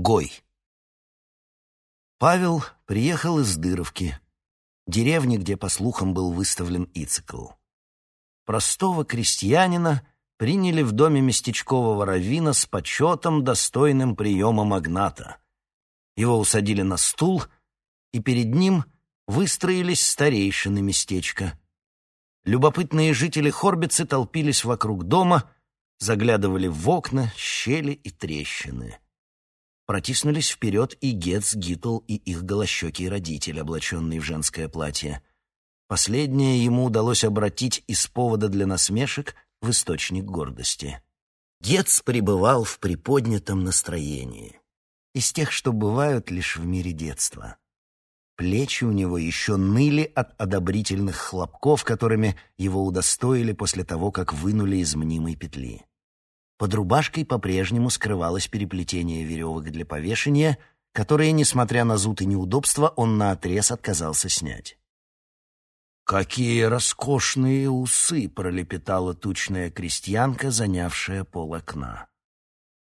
Гой. Павел приехал из Дыровки, деревни, где, по слухам, был выставлен Ицикл. Простого крестьянина приняли в доме местечкового равина с почетом, достойным приема магната. Его усадили на стул, и перед ним выстроились старейшины местечка. Любопытные жители Хорбицы толпились вокруг дома, заглядывали в окна, щели и трещины. Протиснулись вперед и Гетц, Гитл и их голощекий родитель, облаченный в женское платье. Последнее ему удалось обратить из повода для насмешек в источник гордости. Гетц пребывал в приподнятом настроении. Из тех, что бывают лишь в мире детства. Плечи у него еще ныли от одобрительных хлопков, которыми его удостоили после того, как вынули из мнимой петли. Под рубашкой по-прежнему скрывалось переплетение веревок для повешения, которые, несмотря на зуд и неудобства, он наотрез отказался снять. «Какие роскошные усы!» — пролепетала тучная крестьянка, занявшая пол окна.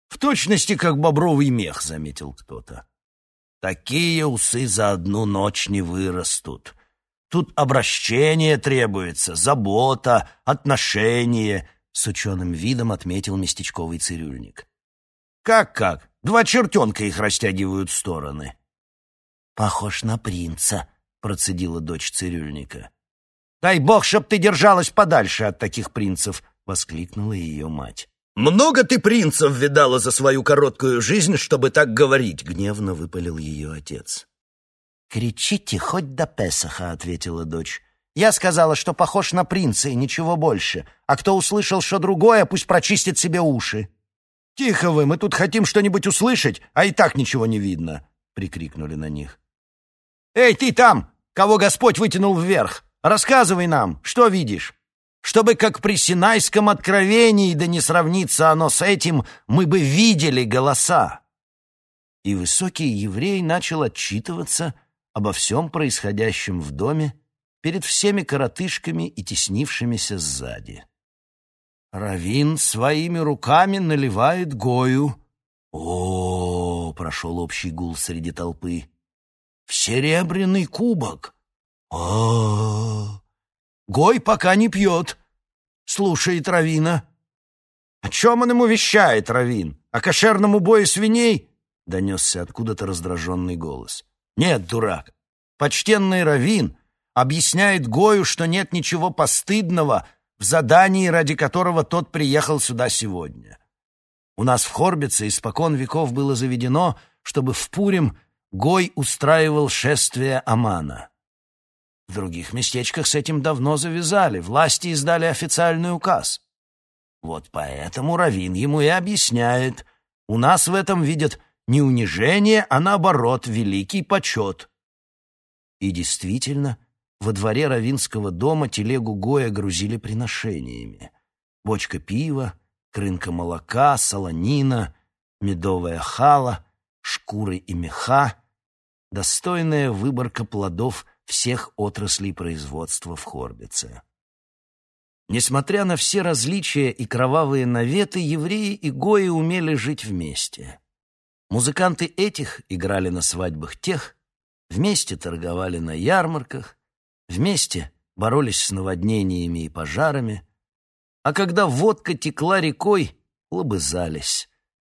«В точности, как бобровый мех», — заметил кто-то. «Такие усы за одну ночь не вырастут. Тут обращение требуется, забота, отношение, с ученым видом отметил местечковый цирюльник. «Как-как? Два чертенка их растягивают в стороны». «Похож на принца», — процедила дочь цирюльника. «Дай бог, чтоб ты держалась подальше от таких принцев», — воскликнула ее мать. «Много ты принцев видала за свою короткую жизнь, чтобы так говорить?» — гневно выпалил ее отец. «Кричите хоть до Песаха», — ответила дочь. Я сказала, что похож на принца и ничего больше. А кто услышал что другое, пусть прочистит себе уши. «Тихо вы, мы тут хотим что-нибудь услышать, а и так ничего не видно!» — прикрикнули на них. «Эй, ты там, кого Господь вытянул вверх! Рассказывай нам, что видишь! Чтобы, как при Синайском откровении, да не сравнится оно с этим, мы бы видели голоса!» И высокий еврей начал отчитываться обо всем происходящем в доме, перед всеми коротышками и теснившимися сзади. Равин своими руками наливает Гою. О, прошел общий гул среди толпы. В серебряный кубок. О, -о, -о. Гой пока не пьет. Слушает Равина. О чем он ему вещает, Равин? О кошерном убое свиней? Донесся откуда-то раздраженный голос. Нет, дурак. Почтенный Равин объясняет Гою, что нет ничего постыдного в задании, ради которого тот приехал сюда сегодня. У нас в Хорбице испокон веков было заведено, чтобы в Пурим Гой устраивал шествие Амана. В других местечках с этим давно завязали, власти издали официальный указ. Вот поэтому Равин ему и объясняет, у нас в этом видят не унижение, а наоборот великий почет. И действительно, во дворе Равинского дома телегу Гоя грузили приношениями. Бочка пива, крынка молока, солонина, медовая хала, шкуры и меха, достойная выборка плодов всех отраслей производства в Хорбице. Несмотря на все различия и кровавые наветы, евреи и гои умели жить вместе. Музыканты этих играли на свадьбах тех, вместе торговали на ярмарках, Вместе боролись с наводнениями и пожарами, а когда водка текла рекой, лобызались.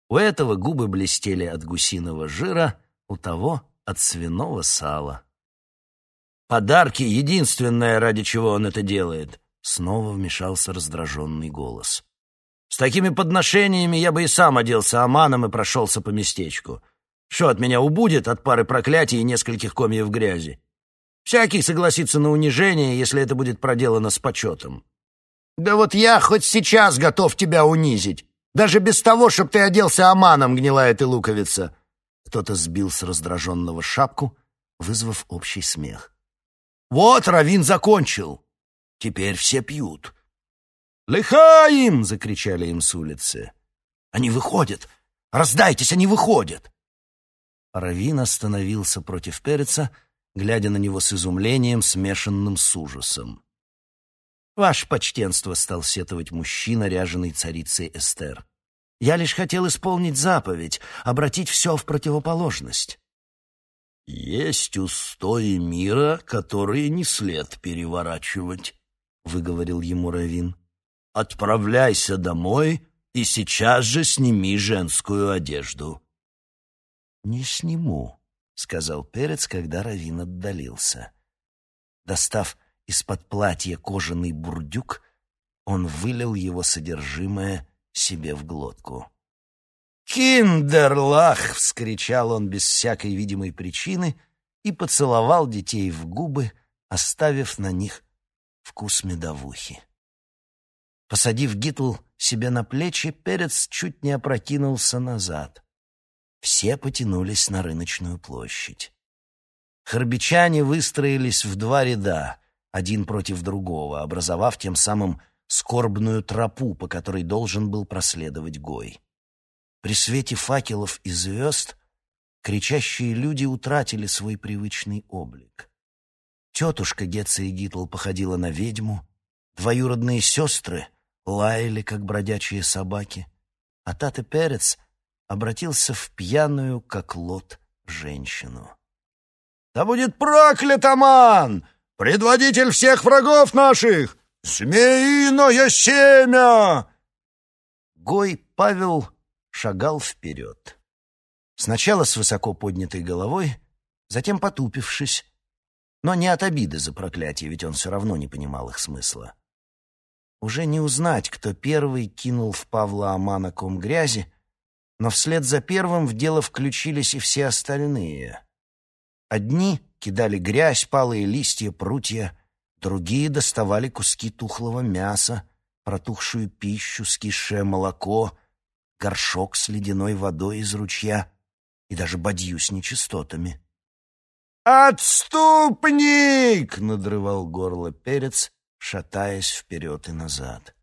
У этого губы блестели от гусиного жира, у того — от свиного сала. «Подарки — единственное, ради чего он это делает», — снова вмешался раздраженный голос. «С такими подношениями я бы и сам оделся аманом и прошелся по местечку. Что от меня убудет от пары проклятий и нескольких комьев грязи? Всякий согласится на унижение, если это будет проделано с почетом. Да вот я хоть сейчас готов тебя унизить. Даже без того, чтоб ты оделся аманом, гнилая ты луковица. Кто-то сбил с раздраженного шапку, вызвав общий смех. Вот Равин закончил. Теперь все пьют. «Лыхаим!» — закричали им с улицы. «Они выходят! Раздайтесь, они выходят!» Равин остановился против Переца, глядя на него с изумлением, смешанным с ужасом. «Ваше почтенство», — стал сетовать мужчина, ряженый царицей Эстер. Я лишь хотел исполнить заповедь, обратить все в противоположность. «Есть устои мира, которые не след переворачивать», — выговорил ему Равин. «Отправляйся домой и сейчас же сними женскую одежду». «Не сниму», — сказал Перец, когда Равин отдалился. Достав из-под платья кожаный бурдюк, он вылил его содержимое себе в глотку. «Киндерлах!» — вскричал он без всякой видимой причины и поцеловал детей в губы, оставив на них вкус медовухи. Посадив Гитл себе на плечи, Перец чуть не опрокинулся назад. Все потянулись на рыночную площадь. Харбичане выстроились в два ряда, один против другого, образовав тем самым скорбную тропу, по которой должен был проследовать Гой. При свете факелов и звезд кричащие люди утратили свой привычный облик. Тетушка Гетца и Гитл походила на ведьму, двоюродные сестры лаяли, как бродячие собаки, а Тата Перец обратился в пьяную, как лот, женщину. «Да будет проклят Аман! Предводитель всех врагов наших! «Змеиное семя!» Гой Павел шагал вперед. Сначала с высоко поднятой головой, затем потупившись, но не от обиды за проклятие, ведь он все равно не понимал их смысла. Уже не узнать, кто первый кинул в Павла Амана ком грязи, но вслед за первым в дело включились и все остальные. Одни кидали грязь, палые листья, прутья, Другие доставали куски тухлого мяса, протухшую пищу, скисшее молоко, горшок с ледяной водой из ручья и даже бадью с нечистотами. «Отступник!» — надрывал горло перец, шатаясь вперед и назад.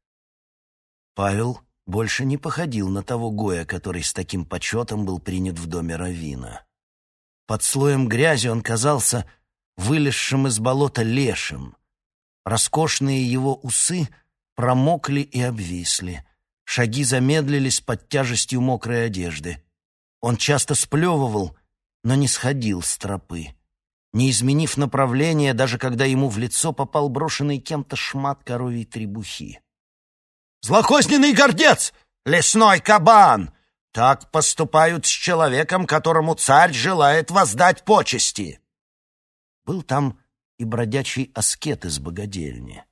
Павел больше не походил на того Гоя, который с таким почетом был принят в доме Равина. Под слоем грязи он казался вылезшим из болота лешим, Роскошные его усы промокли и обвисли. Шаги замедлились под тяжестью мокрой одежды. Он часто сплевывал, но не сходил с тропы. Не изменив направление, даже когда ему в лицо попал брошенный кем-то шмат коровьей требухи. «Злокозненный гордец! Лесной кабан! Так поступают с человеком, которому царь желает воздать почести!» Был там и бродячий аскет из богадельни.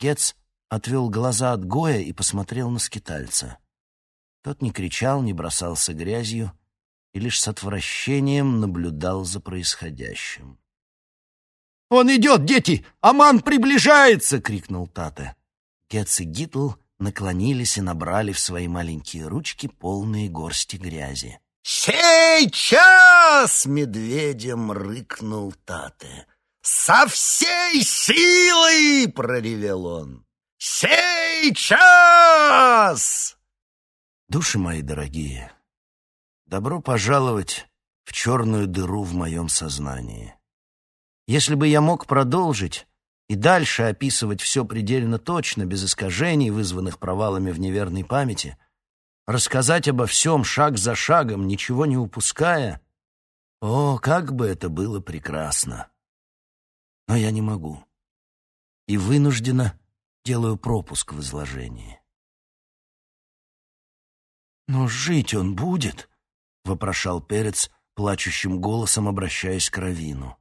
Гец отвел глаза от Гоя и посмотрел на скитальца. Тот не кричал, не бросался грязью и лишь с отвращением наблюдал за происходящим. «Он идет, дети! Аман приближается!» — крикнул Тата. Гец и Гитл наклонились и набрали в свои маленькие ручки полные горсти грязи. «Сейчас!» — медведем рыкнул Тате. «Со всей силы!» — проревел он. «Сейчас!» Души мои дорогие, добро пожаловать в черную дыру в моем сознании. Если бы я мог продолжить и дальше описывать все предельно точно, без искажений, вызванных провалами в неверной памяти, рассказать обо всем шаг за шагом, ничего не упуская, о, как бы это было прекрасно! но я не могу. И вынужденно делаю пропуск в изложении. «Но жить он будет?» — вопрошал Перец плачущим голосом, обращаясь к Равину.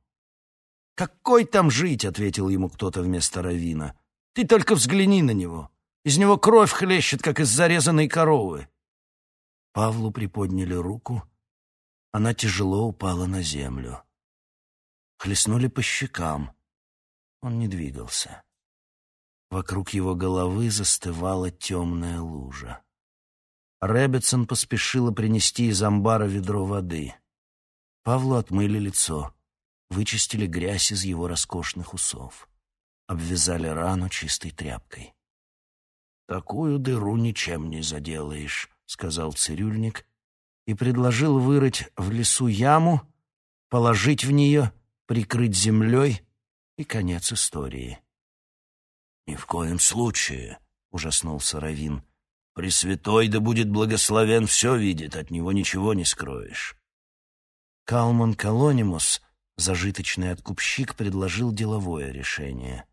«Какой там жить?» — ответил ему кто-то вместо Равина. «Ты только взгляни на него. Из него кровь хлещет, как из зарезанной коровы». Павлу приподняли руку. Она тяжело упала на землю хлестнули по щекам. Он не двигался. Вокруг его головы застывала темная лужа. Рэббитсон поспешила принести из амбара ведро воды. Павлу отмыли лицо, вычистили грязь из его роскошных усов, обвязали рану чистой тряпкой. «Такую дыру ничем не заделаешь», — сказал цирюльник и предложил вырыть в лесу яму, положить в нее прикрыть землей и конец истории. «Ни в коем случае», — ужаснулся Равин. Пресвятой да будет благословен все видит, от него ничего не скроешь. Калман Колонимус, зажиточный откупщик, предложил деловое решение.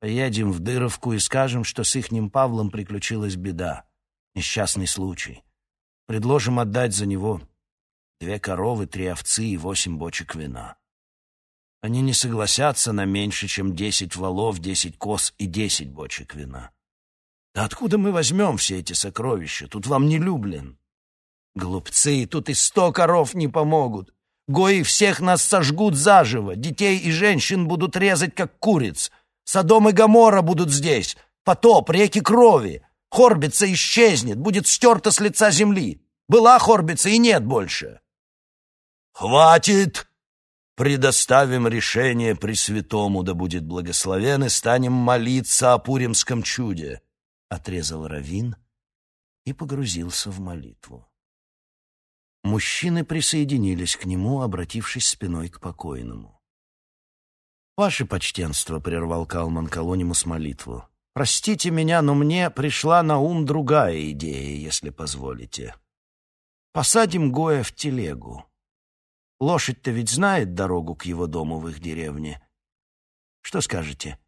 Поедем в Дыровку и скажем, что с ихним Павлом приключилась беда, несчастный случай. Предложим отдать за него две коровы, три овцы и восемь бочек вина. Они не согласятся на меньше, чем десять валов, десять коз и десять бочек вина. Да откуда мы возьмем все эти сокровища? Тут вам не Люблин. Глупцы, тут и сто коров не помогут. Гои всех нас сожгут заживо, детей и женщин будут резать, как куриц. Содом и Гоморра будут здесь, потоп, реки крови. Хорбица исчезнет, будет стерта с лица земли. Была Хорбица и нет больше. «Хватит!» Предоставим решение Пресвятому, да будет благословен, и станем молиться о Пуримском чуде отрезал Равин и погрузился в молитву. Мужчины присоединились к нему, обратившись спиной к покойному. «Ваше почтенство», — прервал Калман Колонимус молитву, — «простите меня, но мне пришла на ум другая идея, если позволите. Посадим Гоя в телегу. Лошадь-то ведь знает дорогу к его дому в их деревне. Что скажете?»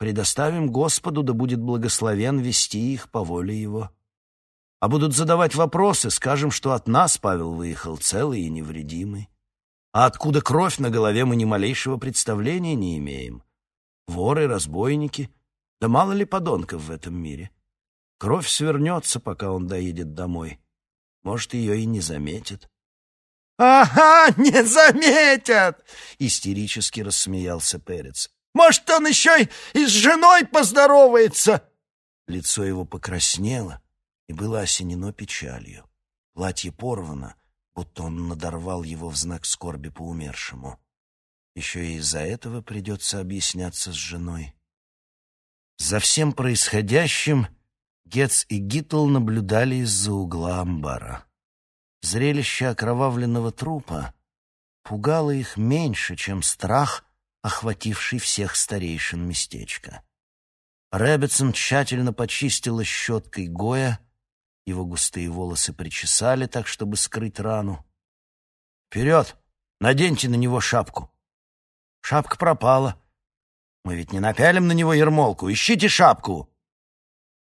Предоставим Господу, да будет благословен вести их по воле Его. А будут задавать вопросы, скажем, что от нас Павел выехал целый и невредимый. А откуда кровь на голове мы ни малейшего представления не имеем. Воры, разбойники, да мало ли подонков в этом мире. Кровь свернется, пока он доедет домой. Может, ее и не заметит. «Ага, не заметят!» — истерически рассмеялся Перец. Может, он еще и с женой поздоровается!» Лицо его покраснело и было осенено печалью. Платье порвано, будто он надорвал его в знак скорби по умершему. Еще и из-за этого придется объясняться с женой. За всем происходящим Гец и Гитл наблюдали из-за угла амбара. Зрелище окровавленного трупа пугало их меньше, чем страх — охвативший всех старейшин местечка. Рэббитсон тщательно почистила щеткой Гоя, его густые волосы причесали так, чтобы скрыть рану. «Вперед! Наденьте на него шапку!» «Шапка пропала. Мы ведь не напялим на него ермолку. Ищите шапку!»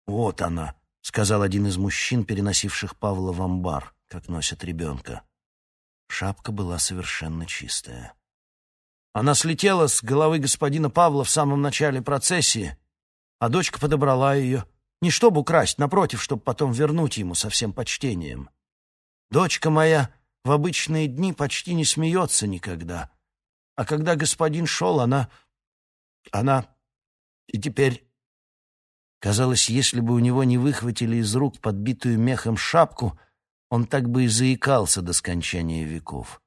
«Вот она», — сказал один из мужчин, переносивших Павла в амбар, как носят ребенка. Шапка была совершенно чистая. Она слетела с головы господина Павла в самом начале процессии, а дочка подобрала ее. Не чтобы украсть, напротив, чтобы потом вернуть ему со всем почтением. Дочка моя в обычные дни почти не смеется никогда. А когда господин шел, она... Она... И теперь... Казалось, если бы у него не выхватили из рук подбитую мехом шапку, он так бы и заикался до скончания веков.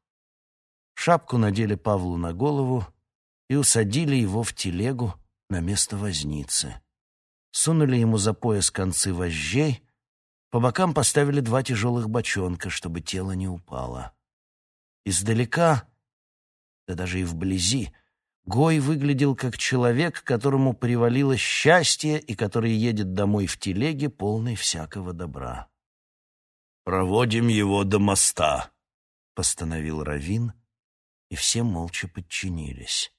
Шапку надели Павлу на голову и усадили его в телегу на место возницы. Сунули ему за пояс концы вожжей, по бокам поставили два тяжелых бочонка, чтобы тело не упало. Издалека, да даже и вблизи, Гой выглядел как человек, которому привалило счастье и который едет домой в телеге, полной всякого добра. «Проводим его до моста», — постановил Равин, и все молча подчинились.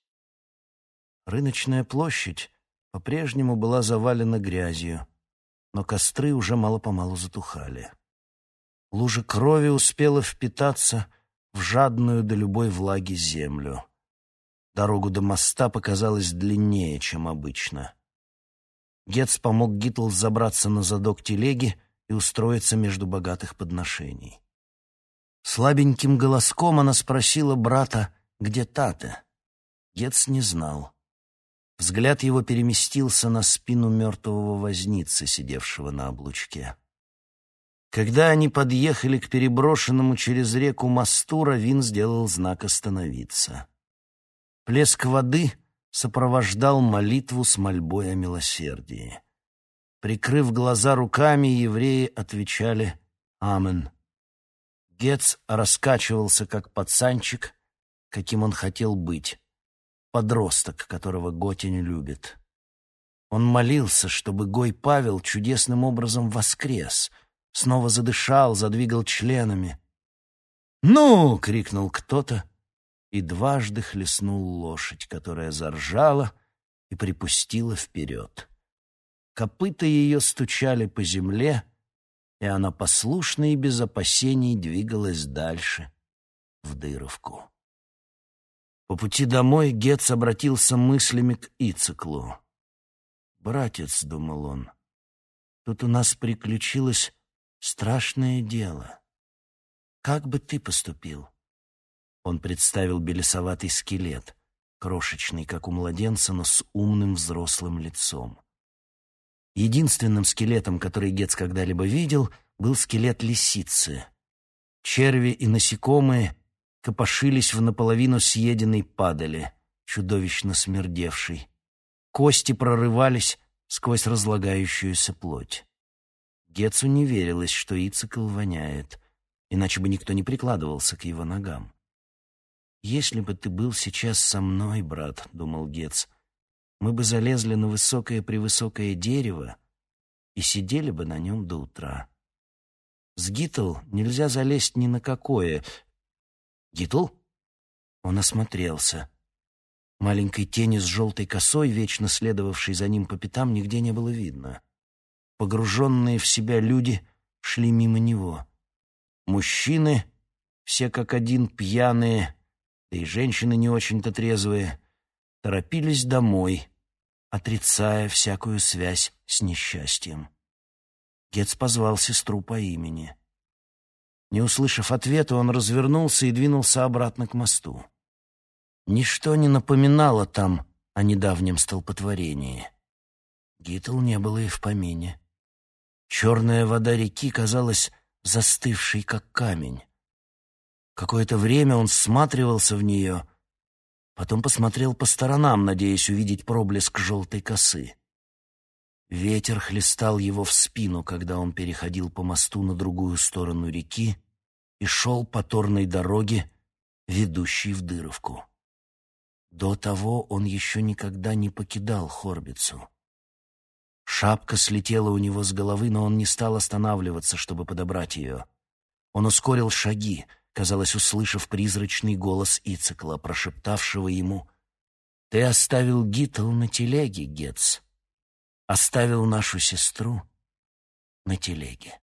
Рыночная площадь по-прежнему была завалена грязью, но костры уже мало-помалу затухали. Лужа крови успела впитаться в жадную до любой влаги землю. Дорогу до моста показалась длиннее, чем обычно. Гетц помог Гитл забраться на задок телеги и устроиться между богатых подношений. Слабеньким голоском она спросила брата, где Тата. Гец не знал. Взгляд его переместился на спину мертвого возницы, сидевшего на облучке. Когда они подъехали к переброшенному через реку мосту, Равин сделал знак остановиться. Плеск воды сопровождал молитву с мольбой о милосердии. Прикрыв глаза руками, евреи отвечали «Амен». Гец раскачивался, как пацанчик, каким он хотел быть. Подросток, которого Готи не любит. Он молился, чтобы Гой Павел чудесным образом воскрес, снова задышал, задвигал членами. «Ну!» — крикнул кто-то, и дважды хлестнул лошадь, которая заржала и припустила вперед. Копыта ее стучали по земле, и она послушно и без опасений двигалась дальше, в дыровку. По пути домой Гетц обратился мыслями к Ициклу. «Братец», — думал он, — «тут у нас приключилось страшное дело. Как бы ты поступил?» Он представил белесоватый скелет, крошечный, как у младенца, но с умным взрослым лицом. Единственным скелетом, который Гетц когда-либо видел, был скелет лисицы. Черви и насекомые копошились в наполовину съеденной падали, чудовищно смердевшей. Кости прорывались сквозь разлагающуюся плоть. Гетцу не верилось, что Ицикл воняет, иначе бы никто не прикладывался к его ногам. «Если бы ты был сейчас со мной, брат», — думал Гетц, — «мы бы залезли на высокое-превысокое дерево и сидели бы на нем до утра. С Гитл нельзя залезть ни на какое. Гитл?» Он осмотрелся. Маленькой тени с желтой косой, вечно следовавшей за ним по пятам, нигде не было видно. Погруженные в себя люди шли мимо него. Мужчины, все как один пьяные, да и женщины не очень-то трезвые, торопились домой, отрицая всякую связь с несчастьем. Гец позвал сестру по имени. Не услышав ответа, он развернулся и двинулся обратно к мосту. Ничто не напоминало там о недавнем столпотворении. Гитл не было и в помине. Черная вода реки казалась застывшей, как камень. Какое-то время он всматривался в нее, потом посмотрел по сторонам, надеясь увидеть проблеск желтой косы. Ветер хлестал его в спину, когда он переходил по мосту на другую сторону реки и шел по торной дороге, ведущей в Дыровку. До того он еще никогда не покидал Хорбицу. Шапка слетела у него с головы, но он не стал останавливаться, чтобы подобрать ее. Он ускорил шаги, казалось, услышав призрачный голос Ицикла, прошептавшего ему «Ты оставил Гитл на телеге, Гетц, оставил нашу сестру на телеге».